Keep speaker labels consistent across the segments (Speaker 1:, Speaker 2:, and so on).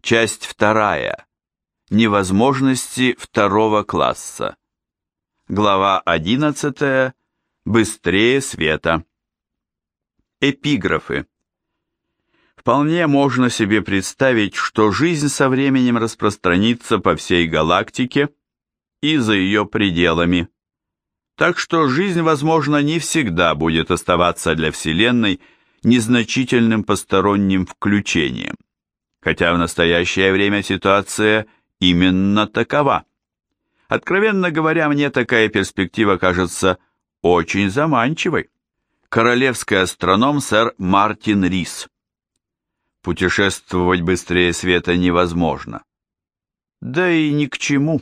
Speaker 1: Часть вторая. Невозможности второго класса. Глава 11. Быстрее света. Эпиграфы. Вполне можно себе представить, что жизнь со временем распространится по всей галактике и за ее пределами. Так что жизнь, возможно, не всегда будет оставаться для Вселенной незначительным посторонним включением. Хотя в настоящее время ситуация именно такова. Откровенно говоря, мне такая перспектива кажется очень заманчивой. Королевский астроном сэр Мартин Рис. Путешествовать быстрее света невозможно. Да и ни к чему.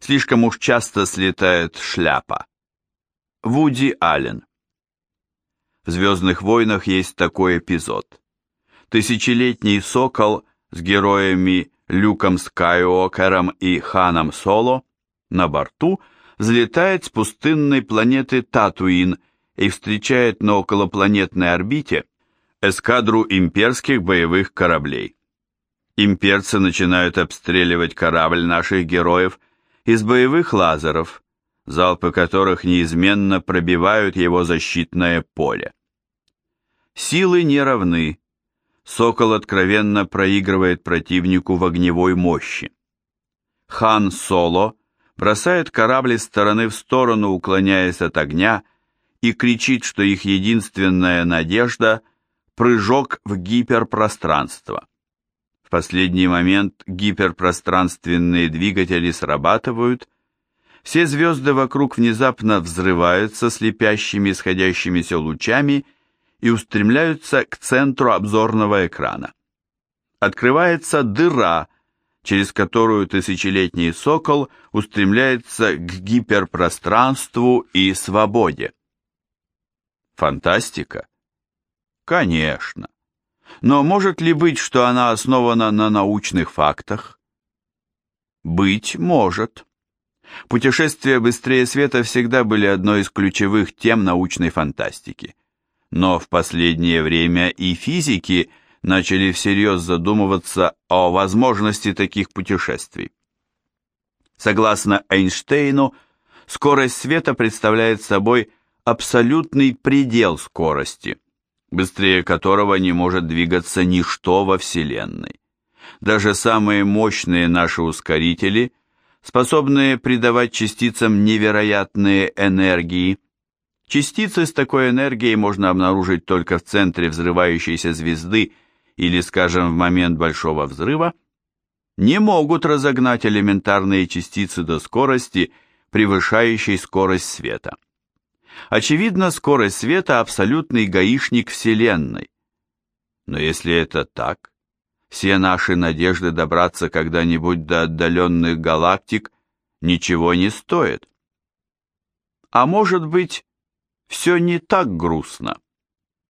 Speaker 1: Слишком уж часто слетает шляпа. Вуди Аллен. В «Звездных войнах» есть такой эпизод. Тысячелетний сокол с героями Люком Скайуокером и Ханом Соло на борту взлетает с пустынной планеты Татуин и встречает на околопланетной орбите эскадру имперских боевых кораблей. Имперцы начинают обстреливать корабль наших героев из боевых лазеров, залпы которых неизменно пробивают его защитное поле. Силы не равны. Сокол откровенно проигрывает противнику в огневой мощи. Хан Соло бросает корабль из стороны в сторону, уклоняясь от огня, и кричит, что их единственная надежда – прыжок в гиперпространство. В последний момент гиперпространственные двигатели срабатывают, все звезды вокруг внезапно взрываются слепящими сходящимися лучами и устремляются к центру обзорного экрана. Открывается дыра, через которую тысячелетний сокол устремляется к гиперпространству и свободе. Фантастика? Конечно. Но может ли быть, что она основана на научных фактах? Быть может. Путешествия быстрее света всегда были одной из ключевых тем научной фантастики. Но в последнее время и физики начали всерьез задумываться о возможности таких путешествий. Согласно Эйнштейну, скорость света представляет собой абсолютный предел скорости, быстрее которого не может двигаться ничто во Вселенной. Даже самые мощные наши ускорители, способные придавать частицам невероятные энергии, частицы с такой энергией можно обнаружить только в центре взрывающейся звезды или, скажем, в момент большого взрыва, не могут разогнать элементарные частицы до скорости, превышающей скорость света. Очевидно, скорость света – абсолютный гаишник Вселенной. Но если это так, все наши надежды добраться когда-нибудь до отдаленных галактик ничего не стоят. А может быть, все не так грустно?